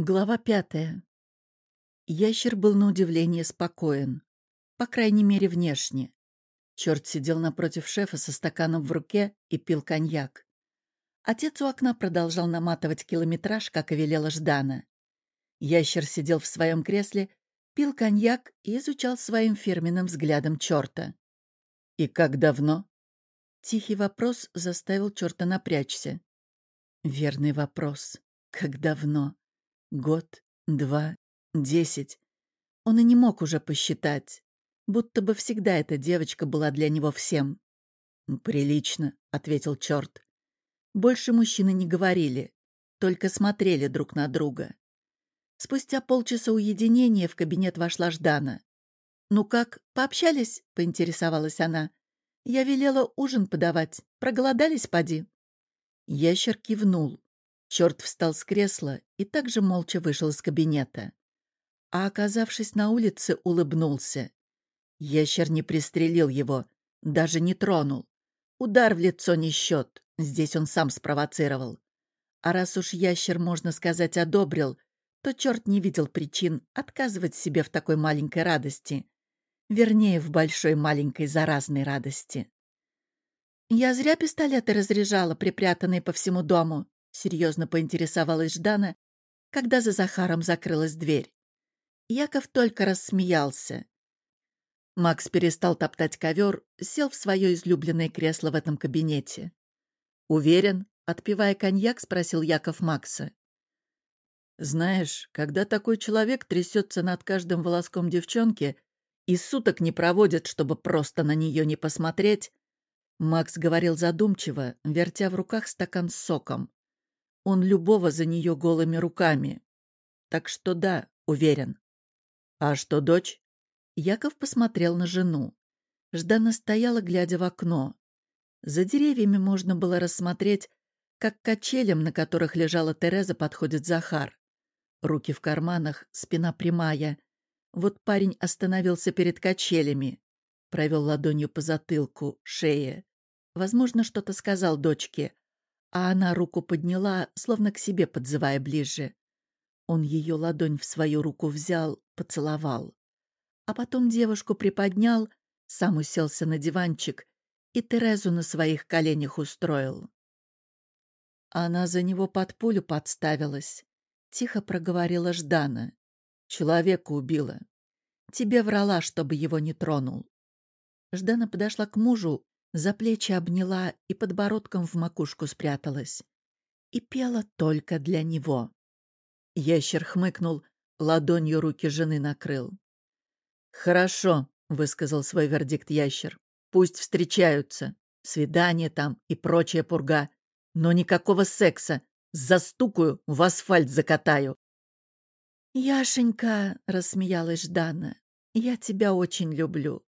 Глава пятая. Ящер был на удивление спокоен. По крайней мере, внешне. Черт сидел напротив шефа со стаканом в руке и пил коньяк. Отец у окна продолжал наматывать километраж, как и велела Ждана. Ящер сидел в своем кресле, пил коньяк и изучал своим фирменным взглядом черта. «И как давно?» Тихий вопрос заставил черта напрячься. Верный вопрос. Как давно? Год, два, десять. Он и не мог уже посчитать. Будто бы всегда эта девочка была для него всем. «Прилично», — ответил черт. Больше мужчины не говорили, только смотрели друг на друга. Спустя полчаса уединения в кабинет вошла Ждана. «Ну как, пообщались?» — поинтересовалась она. «Я велела ужин подавать. Проголодались, поди?» Ящер кивнул. Черт встал с кресла и также молча вышел из кабинета. А, оказавшись на улице, улыбнулся. Ящер не пристрелил его, даже не тронул. Удар в лицо не счет, здесь он сам спровоцировал. А раз уж ящер, можно сказать, одобрил, то черт не видел причин отказывать себе в такой маленькой радости. Вернее, в большой маленькой заразной радости. «Я зря пистолеты разряжала, припрятанные по всему дому», — серьезно поинтересовалась Ждана, когда за Захаром закрылась дверь. Яков только рассмеялся. Макс перестал топтать ковер, сел в свое излюбленное кресло в этом кабинете. «Уверен?» — отпивая коньяк, спросил Яков Макса. «Знаешь, когда такой человек трясется над каждым волоском девчонки и суток не проводит, чтобы просто на нее не посмотреть, Макс говорил задумчиво, вертя в руках стакан с соком. Он любого за нее голыми руками. Так что да, уверен. А что дочь? Яков посмотрел на жену. Ждана стояла, глядя в окно. За деревьями можно было рассмотреть, как качелям, на которых лежала Тереза, подходит Захар. Руки в карманах, спина прямая. Вот парень остановился перед качелями. Провел ладонью по затылку, шее. Возможно, что-то сказал дочке, а она руку подняла, словно к себе подзывая ближе. Он ее ладонь в свою руку взял, поцеловал. А потом девушку приподнял, сам уселся на диванчик и Терезу на своих коленях устроил. Она за него под пулю подставилась. Тихо проговорила Ждана. Человека убила. Тебе врала, чтобы его не тронул. Ждана подошла к мужу за плечи обняла и подбородком в макушку спряталась. И пела только для него. Ящер хмыкнул, ладонью руки жены накрыл. «Хорошо», — высказал свой вердикт ящер. «Пусть встречаются. Свидание там и прочая пурга. Но никакого секса. Застукаю, в асфальт закатаю». «Яшенька», — рассмеялась Ждана, — «я тебя очень люблю.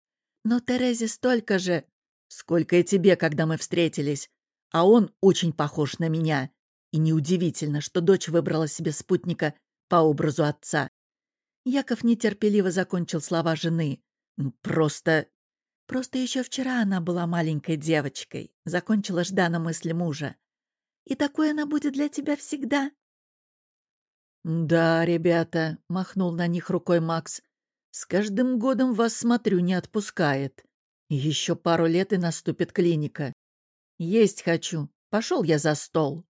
Но Терезе столько же...» Сколько и тебе, когда мы встретились. А он очень похож на меня. И неудивительно, что дочь выбрала себе спутника по образу отца. Яков нетерпеливо закончил слова жены. «Просто...» «Просто еще вчера она была маленькой девочкой», — закончила Ждана мысль мужа. «И такой она будет для тебя всегда». «Да, ребята», — махнул на них рукой Макс, — «с каждым годом вас, смотрю, не отпускает. Еще пару лет и наступит клиника. Есть хочу. Пошел я за стол.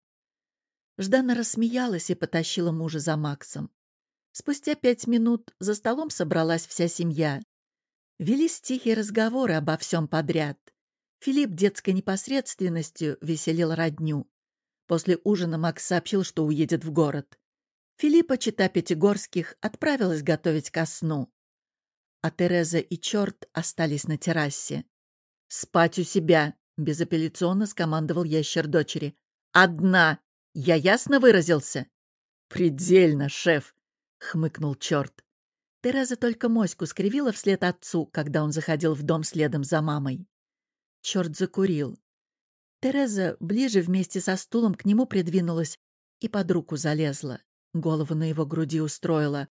Ждана рассмеялась и потащила мужа за Максом. Спустя пять минут за столом собралась вся семья. Велись тихие разговоры обо всем подряд. Филипп детской непосредственностью веселил родню. После ужина Макс сообщил, что уедет в город. Филиппа, чита Пятигорских, отправилась готовить ко сну а Тереза и черт остались на террасе. «Спать у себя!» — безапелляционно скомандовал ящер дочери. «Одна! Я ясно выразился?» «Предельно, шеф!» — хмыкнул черт. Тереза только моську скривила вслед отцу, когда он заходил в дом следом за мамой. Черт закурил. Тереза ближе вместе со стулом к нему придвинулась и под руку залезла, голову на его груди устроила,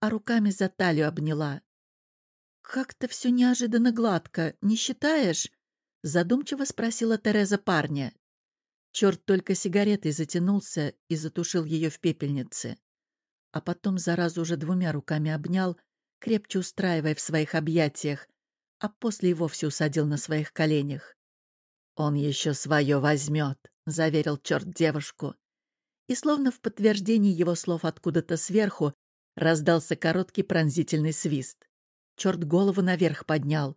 а руками за талию обняла. «Как-то все неожиданно гладко, не считаешь?» — задумчиво спросила Тереза парня. Черт только сигаретой затянулся и затушил ее в пепельнице. а потом заразу уже двумя руками обнял, крепче устраивая в своих объятиях, а после и вовсе усадил на своих коленях. «Он еще свое возьмет», — заверил черт девушку. И словно в подтверждении его слов откуда-то сверху раздался короткий пронзительный свист. Черт голову наверх поднял.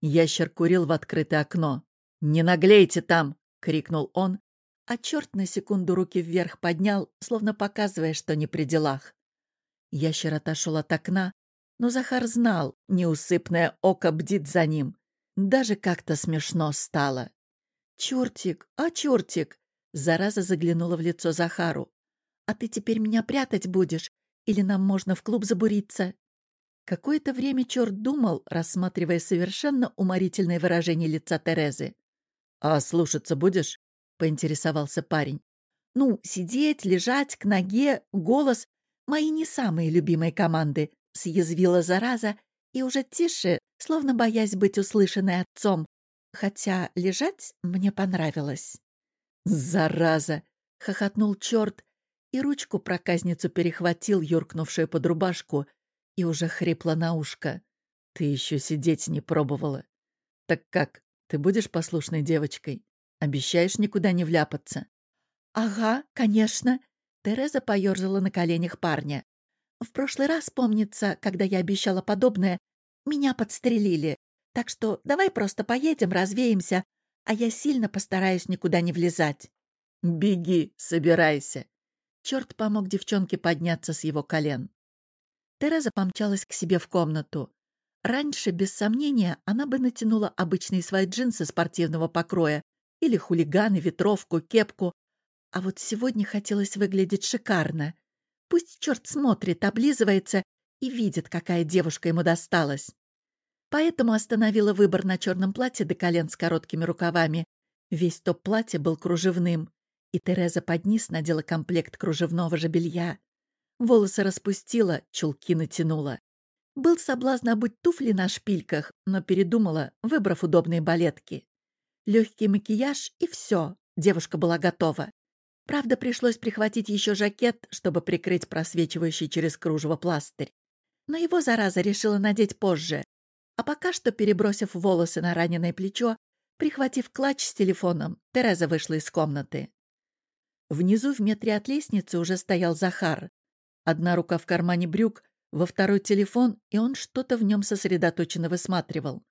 Ящер курил в открытое окно. «Не наглейте там!» — крикнул он, а черт на секунду руки вверх поднял, словно показывая, что не при делах. Ящер отошел от окна, но Захар знал, неусыпное око бдит за ним. Даже как-то смешно стало. «Чертик, а чертик!» Зараза заглянула в лицо Захару. «А ты теперь меня прятать будешь? Или нам можно в клуб забуриться?» Какое-то время черт думал, рассматривая совершенно уморительное выражение лица Терезы. «А слушаться будешь?» — поинтересовался парень. «Ну, сидеть, лежать, к ноге, голос — мои не самые любимые команды», — съязвила зараза и уже тише, словно боясь быть услышанной отцом, хотя лежать мне понравилось. «Зараза!» — хохотнул черт и ручку проказницу перехватил, юркнувшую под рубашку, и уже хрипло на ушко. «Ты еще сидеть не пробовала. Так как, ты будешь послушной девочкой? Обещаешь никуда не вляпаться?» «Ага, конечно!» Тереза поерзала на коленях парня. «В прошлый раз, помнится, когда я обещала подобное, меня подстрелили. Так что давай просто поедем, развеемся, а я сильно постараюсь никуда не влезать». «Беги, собирайся!» Черт помог девчонке подняться с его колен. Тереза помчалась к себе в комнату. Раньше, без сомнения, она бы натянула обычные свои джинсы спортивного покроя или хулиганы, ветровку, кепку. А вот сегодня хотелось выглядеть шикарно. Пусть черт смотрит, облизывается и видит, какая девушка ему досталась. Поэтому остановила выбор на черном платье до колен с короткими рукавами. Весь топ платья был кружевным, и Тереза под низ надела комплект кружевного же белья. Волосы распустила, чулки натянула. Был соблазн обуть туфли на шпильках, но передумала, выбрав удобные балетки. Легкий макияж и все, девушка была готова. Правда, пришлось прихватить еще жакет, чтобы прикрыть просвечивающий через кружево пластырь. Но его, зараза, решила надеть позже. А пока что, перебросив волосы на раненое плечо, прихватив клатч с телефоном, Тереза вышла из комнаты. Внизу в метре от лестницы уже стоял Захар. Одна рука в кармане брюк, во второй телефон, и он что-то в нем сосредоточенно высматривал.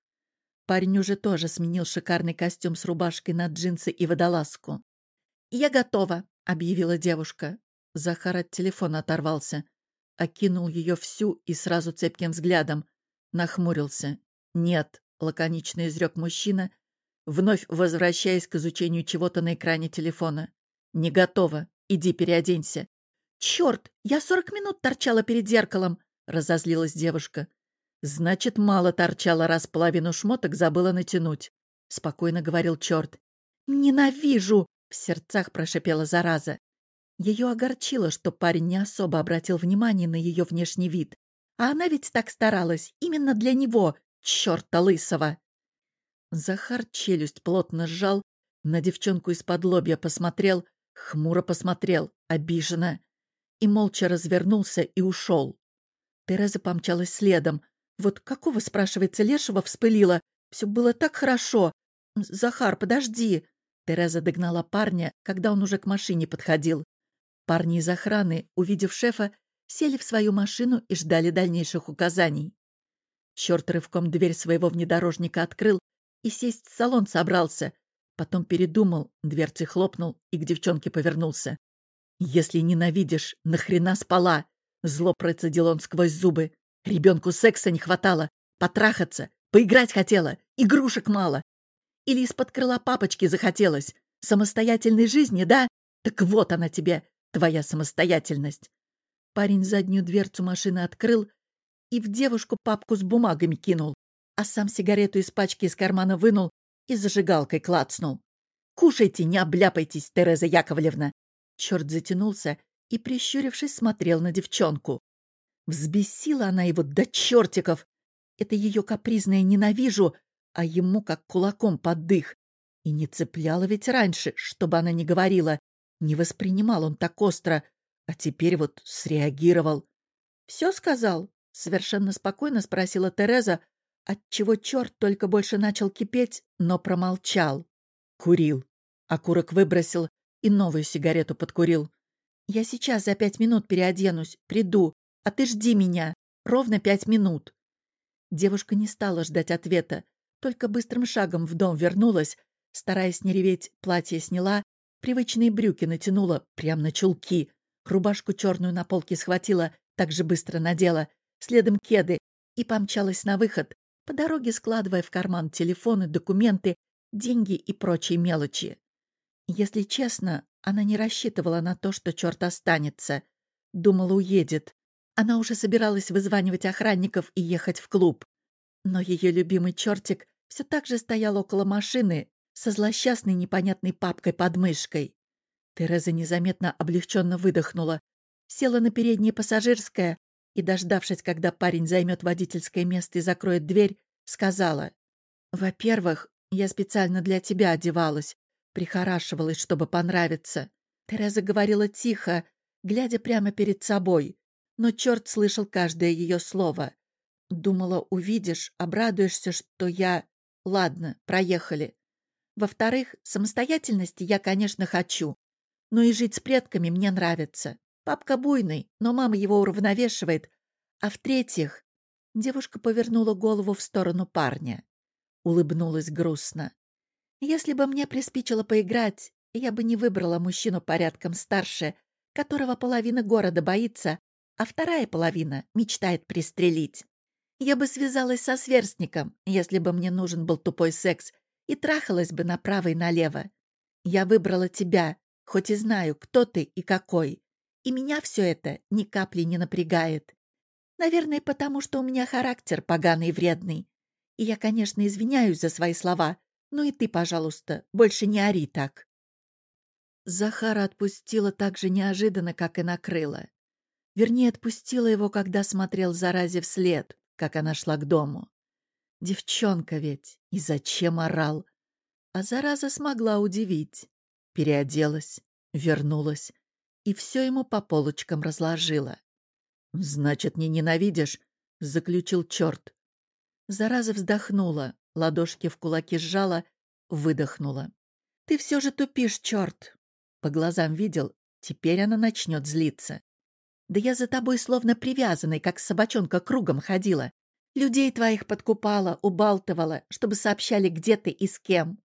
Парень уже тоже сменил шикарный костюм с рубашкой на джинсы и водолазку. «Я готова», — объявила девушка. Захар от телефона оторвался. Окинул ее всю и сразу цепким взглядом. Нахмурился. «Нет», — лаконично изрек мужчина, вновь возвращаясь к изучению чего-то на экране телефона. «Не готова. Иди переоденься». «Черт! Я сорок минут торчала перед зеркалом!» — разозлилась девушка. «Значит, мало торчала, раз половину шмоток забыла натянуть», — спокойно говорил черт. «Ненавижу!» — в сердцах прошипела зараза. Ее огорчило, что парень не особо обратил внимание на ее внешний вид. А она ведь так старалась, именно для него, черта лысого. Захар челюсть плотно сжал, на девчонку из-под лобья посмотрел, хмуро посмотрел, обиженно, и молча развернулся и ушел. Тереза помчалась следом. Вот какого, спрашивается, лешего вспылила? Все было так хорошо. «Захар, подожди!» Тереза догнала парня, когда он уже к машине подходил. Парни из охраны, увидев шефа, сели в свою машину и ждали дальнейших указаний. Черт рывком дверь своего внедорожника открыл и сесть в салон собрался. Потом передумал, дверцы хлопнул и к девчонке повернулся. «Если ненавидишь, нахрена спала?» Зло процедил он сквозь зубы. «Ребенку секса не хватало, потрахаться, поиграть хотела, игрушек мало. Или из-под крыла папочки захотелось. Самостоятельной жизни, да? Так вот она тебе, твоя самостоятельность. Парень заднюю дверцу машины открыл и в девушку папку с бумагами кинул, а сам сигарету из пачки из кармана вынул и зажигалкой клацнул. «Кушайте, не обляпайтесь, Тереза Яковлевна!» Черт затянулся и, прищурившись, смотрел на девчонку. Взбесила она его до чертиков. Это ее капризное «ненавижу», а ему как кулаком под дых. И не цепляла ведь раньше, чтобы она не говорила. Не воспринимал он так остро, А теперь вот среагировал. «Все сказал?» — совершенно спокойно спросила Тереза, отчего черт только больше начал кипеть, но промолчал. Курил. Окурок выбросил и новую сигарету подкурил. «Я сейчас за пять минут переоденусь, приду, а ты жди меня. Ровно пять минут». Девушка не стала ждать ответа, только быстрым шагом в дом вернулась, стараясь не реветь, платье сняла, привычные брюки натянула, прямо на чулки, рубашку черную на полке схватила, так же быстро надела, следом кеды и помчалась на выход, по дороге складывая в карман телефоны, документы, деньги и прочие мелочи. Если честно, она не рассчитывала на то, что черт останется. Думала, уедет. Она уже собиралась вызванивать охранников и ехать в клуб. Но ее любимый чертик все так же стоял около машины со злосчастной непонятной папкой под мышкой. Тереза незаметно облегченно выдохнула, села на переднее пассажирское и, дождавшись, когда парень займет водительское место и закроет дверь, сказала, «Во-первых, я специально для тебя одевалась, прихорашивалась, чтобы понравиться». Тереза говорила тихо, глядя прямо перед собой, но черт слышал каждое ее слово. Думала, увидишь, обрадуешься, что я... Ладно, проехали. Во-вторых, самостоятельности я, конечно, хочу, но и жить с предками мне нравится. Папка буйный, но мама его уравновешивает. А в-третьих, девушка повернула голову в сторону парня. Улыбнулась грустно. Если бы мне приспичило поиграть, я бы не выбрала мужчину порядком старше, которого половина города боится, а вторая половина мечтает пристрелить. Я бы связалась со сверстником, если бы мне нужен был тупой секс, и трахалась бы направо и налево. Я выбрала тебя, хоть и знаю, кто ты и какой. И меня все это ни капли не напрягает. Наверное, потому что у меня характер поганый и вредный. И я, конечно, извиняюсь за свои слова, но и ты, пожалуйста, больше не ори так. Захара отпустила так же неожиданно, как и накрыла. Вернее, отпустила его, когда смотрел заразе вслед, как она шла к дому. Девчонка ведь, и зачем орал? А зараза смогла удивить. Переоделась, вернулась, и все ему по полочкам разложила. «Значит, не ненавидишь?» — заключил черт. Зараза вздохнула, ладошки в кулаки сжала, выдохнула. «Ты все же тупишь, черт!» По глазам видел, теперь она начнет злиться. «Да я за тобой словно привязанный, как собачонка кругом ходила. Людей твоих подкупала, убалтывала, чтобы сообщали, где ты и с кем.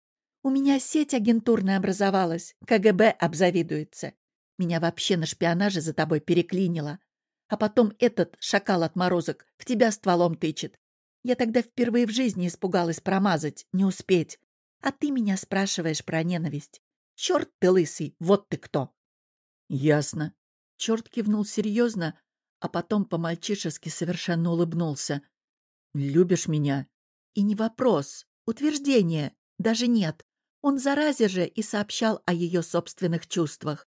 У меня сеть агентурная образовалась, КГБ обзавидуется. Меня вообще на шпионаже за тобой переклинило. А потом этот шакал отморозок в тебя стволом тычет. Я тогда впервые в жизни испугалась промазать, не успеть. А ты меня спрашиваешь про ненависть. Черт ты лысый, вот ты кто. Ясно. Черт кивнул серьезно, а потом по-мальчишески совершенно улыбнулся. Любишь меня? И не вопрос, утверждение, даже нет. Он заразе же и сообщал о ее собственных чувствах.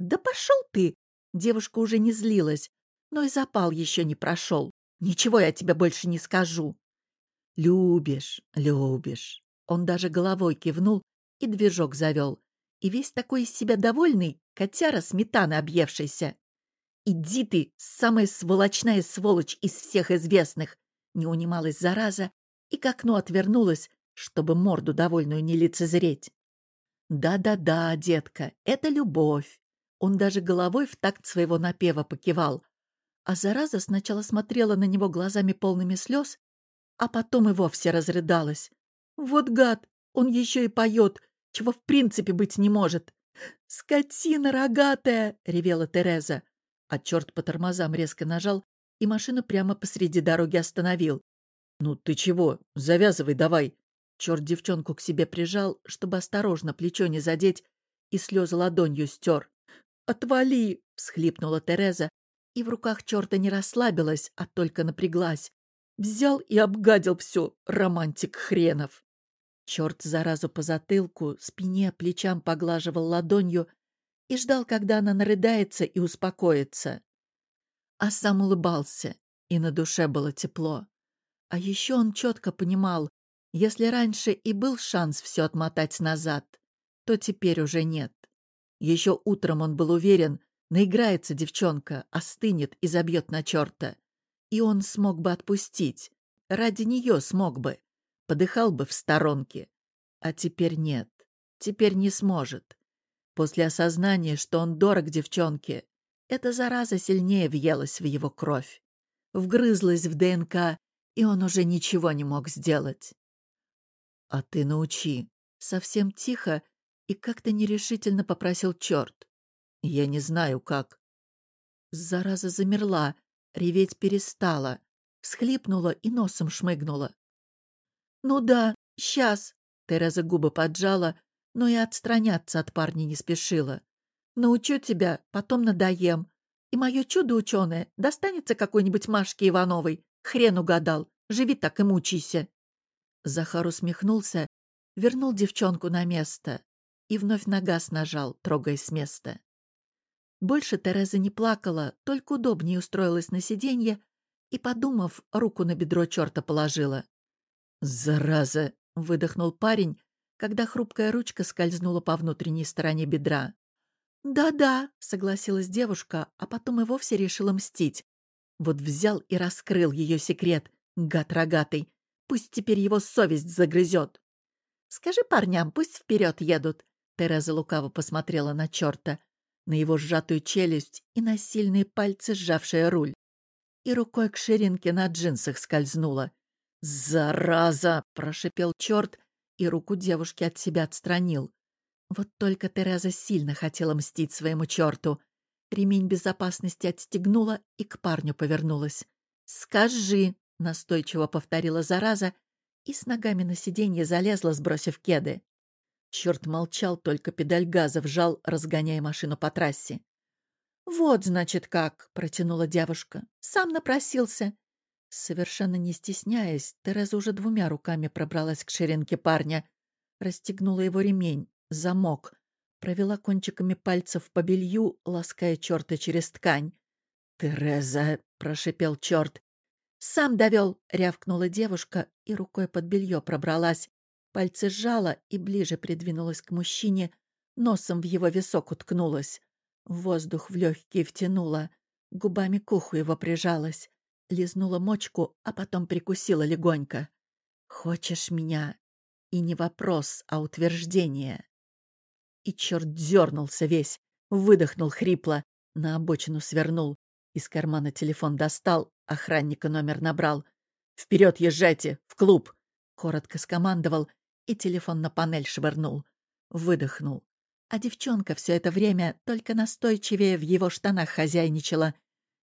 «Да пошел ты!» Девушка уже не злилась, но и запал еще не прошел. «Ничего я тебе больше не скажу». «Любишь, любишь». Он даже головой кивнул и движок завел. И весь такой из себя довольный, котяра сметаны объевшийся. «Иди ты, самая сволочная сволочь из всех известных!» Не унималась зараза и к окну отвернулась, чтобы морду довольную не лицезреть. «Да-да-да, детка, это любовь. Он даже головой в такт своего напева покивал. А зараза сначала смотрела на него глазами полными слез, а потом и вовсе разрыдалась. «Вот гад! Он еще и поет, чего в принципе быть не может!» «Скотина рогатая!» — ревела Тереза. А черт по тормозам резко нажал и машину прямо посреди дороги остановил. «Ну ты чего? Завязывай давай!» Черт девчонку к себе прижал, чтобы осторожно плечо не задеть, и слезы ладонью стер. «Отвали!» — всхлипнула Тереза, и в руках черта не расслабилась, а только напряглась. Взял и обгадил все, романтик хренов. Черт заразу по затылку, спине, плечам поглаживал ладонью и ждал, когда она нарыдается и успокоится. А сам улыбался, и на душе было тепло. А еще он четко понимал, если раньше и был шанс все отмотать назад, то теперь уже нет. Еще утром он был уверен, Наиграется девчонка, остынет и забьет на черта. И он смог бы отпустить. Ради нее смог бы. Подыхал бы в сторонке. А теперь нет. Теперь не сможет. После осознания, что он дорог девчонке, эта зараза сильнее въелась в его кровь. Вгрызлась в ДНК, и он уже ничего не мог сделать. «А ты научи», — совсем тихо и как-то нерешительно попросил черт. «Я не знаю, как». Зараза замерла, реветь перестала, всхлипнула и носом шмыгнула. «Ну да, сейчас», — Тереза губы поджала, но и отстраняться от парня не спешила. «Научу тебя, потом надоем. И мое чудо ученое достанется какой-нибудь Машке Ивановой. Хрен угадал. Живи так и мучайся». Захар усмехнулся, вернул девчонку на место и вновь на газ нажал, трогаясь с места. Больше Тереза не плакала, только удобнее устроилась на сиденье и, подумав, руку на бедро черта положила. «Зараза!» — выдохнул парень, когда хрупкая ручка скользнула по внутренней стороне бедра. «Да-да», — согласилась девушка, а потом и вовсе решила мстить. Вот взял и раскрыл ее секрет, гад рогатый. Пусть теперь его совесть загрызет. «Скажи парням, пусть вперед едут», — Тереза лукаво посмотрела на черта, на его сжатую челюсть и на сильные пальцы, сжавшие руль. И рукой к ширинке на джинсах скользнула. «Зараза!» — прошипел черт, и руку девушки от себя отстранил. Вот только Тереза сильно хотела мстить своему черту. Ремень безопасности отстегнула и к парню повернулась. «Скажи!» — настойчиво повторила зараза и с ногами на сиденье залезла, сбросив кеды. Черт молчал, только педаль газа вжал, разгоняя машину по трассе. «Вот, значит, как!» — протянула девушка. «Сам напросился!» Совершенно не стесняясь, Тереза уже двумя руками пробралась к ширинке парня, расстегнула его ремень, замок, провела кончиками пальцев по белью, лаская черта через ткань. «Тереза!» — прошипел черт. «Сам довел!» — рявкнула девушка и рукой под белье пробралась. Пальцы сжала и ближе придвинулась к мужчине, носом в его висок уткнулась. Воздух в легкие втянула, губами к уху его прижалась, лизнула мочку, а потом прикусила легонько. «Хочешь меня?» И не вопрос, а утверждение. И черт дернулся весь, выдохнул хрипло, на обочину свернул, из кармана телефон достал, охранника номер набрал. «Вперед езжайте! В клуб!» Коротко скомандовал и телефон на панель швырнул. Выдохнул. А девчонка все это время только настойчивее в его штанах хозяйничала.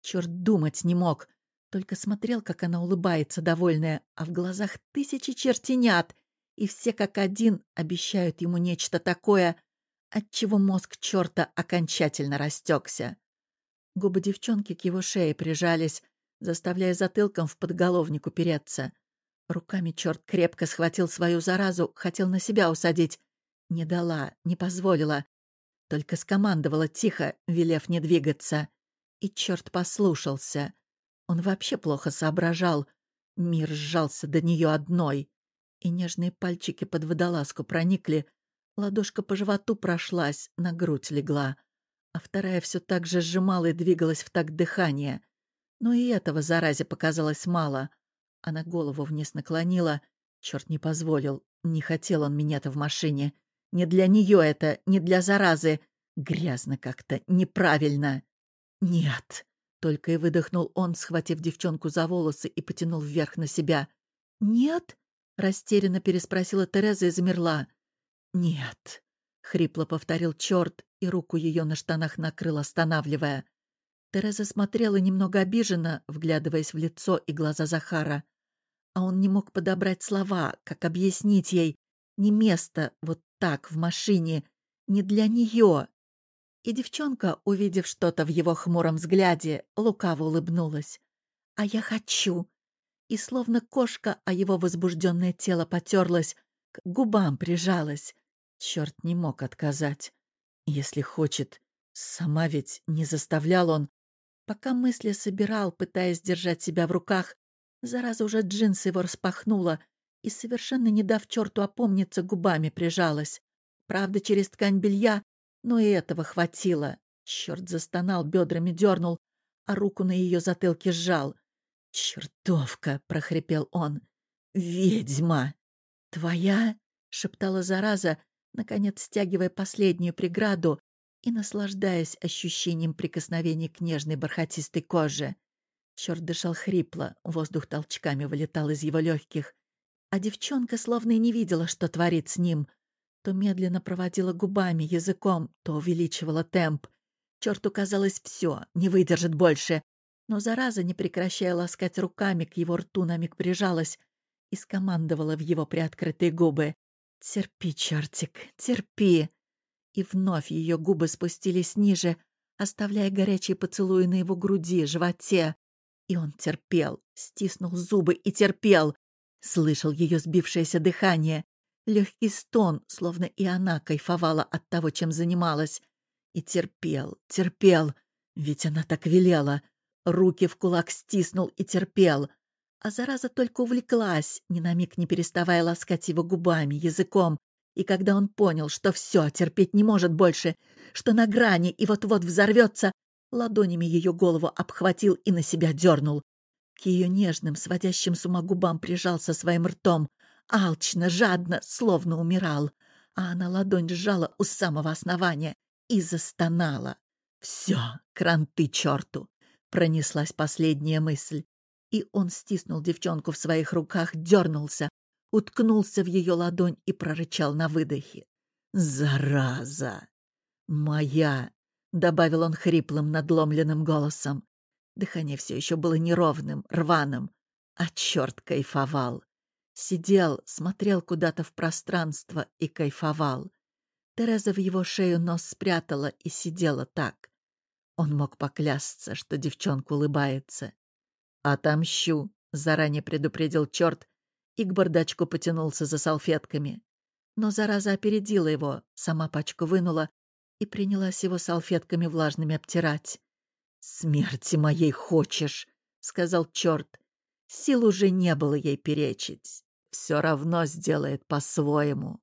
Черт думать не мог. Только смотрел, как она улыбается, довольная, а в глазах тысячи чертенят, и все как один обещают ему нечто такое, отчего мозг черта окончательно растекся. Губы девчонки к его шее прижались, заставляя затылком в подголовник упереться. Руками черт крепко схватил свою заразу, хотел на себя усадить. Не дала, не позволила. Только скомандовала тихо, велев не двигаться. И черт послушался. Он вообще плохо соображал. Мир сжался до нее одной. И нежные пальчики под водолазку проникли. Ладошка по животу прошлась, на грудь легла. А вторая все так же сжимала и двигалась в такт дыхания. Но и этого заразе показалось мало. Она голову вниз наклонила. Черт не позволил. Не хотел он меня-то в машине. Не для нее это, не для заразы. Грязно как-то, неправильно. Нет. Только и выдохнул он, схватив девчонку за волосы и потянул вверх на себя. «Нет?» — растерянно переспросила Тереза и замерла. «Нет», — хрипло повторил черт и руку ее на штанах накрыл, останавливая. Тереза смотрела немного обиженно, вглядываясь в лицо и глаза Захара. А он не мог подобрать слова, как объяснить ей. Не место вот так в машине, не для нее. И девчонка, увидев что-то в его хмуром взгляде, лукаво улыбнулась. «А я хочу!» И словно кошка, а его возбужденное тело потерлось, к губам прижалась. Черт не мог отказать. Если хочет, сама ведь не заставлял он. Пока мысли собирал, пытаясь держать себя в руках, зараза уже джинсы его распахнула и, совершенно не дав черту опомниться, губами прижалась. Правда, через ткань белья но и этого хватило. Черт застонал, бедрами дернул, а руку на ее затылке сжал. «Чертовка!» — прохрипел он. «Ведьма!» «Твоя?» — шептала зараза, наконец стягивая последнюю преграду и наслаждаясь ощущением прикосновений к нежной бархатистой коже. Черт дышал хрипло, воздух толчками вылетал из его легких, а девчонка словно и не видела, что творит с ним. То медленно проводила губами, языком, то увеличивала темп. Черту казалось все, не выдержит больше. Но зараза, не прекращая ласкать руками, к его рту на миг прижалась и скомандовала в его приоткрытые губы. «Терпи, чертик, терпи!» И вновь ее губы спустились ниже, оставляя горячие поцелуи на его груди, животе. И он терпел, стиснул зубы и терпел. Слышал ее сбившееся дыхание, легкий стон, словно и она кайфовала от того, чем занималась. И терпел, терпел, ведь она так велела. Руки в кулак стиснул и терпел. А зараза только увлеклась, ни на миг не переставая ласкать его губами, языком. И когда он понял, что все, терпеть не может больше, что на грани и вот-вот взорвется, ладонями ее голову обхватил и на себя дернул. К ее нежным, сводящим с ума губам прижался своим ртом, алчно, жадно, словно умирал. А она ладонь сжала у самого основания и застонала. «Все, кранты черту!» — пронеслась последняя мысль и он стиснул девчонку в своих руках, дернулся, уткнулся в ее ладонь и прорычал на выдохе. «Зараза! Моя!» — добавил он хриплым, надломленным голосом. Дыхание все еще было неровным, рваным, а черт кайфовал. Сидел, смотрел куда-то в пространство и кайфовал. Тереза в его шею нос спрятала и сидела так. Он мог поклясться, что девчонка улыбается. «Отомщу», — заранее предупредил черт и к бардачку потянулся за салфетками. Но зараза опередила его, сама пачку вынула и принялась его салфетками влажными обтирать. «Смерти моей хочешь», — сказал черт. Сил уже не было ей перечить. Все равно сделает по-своему.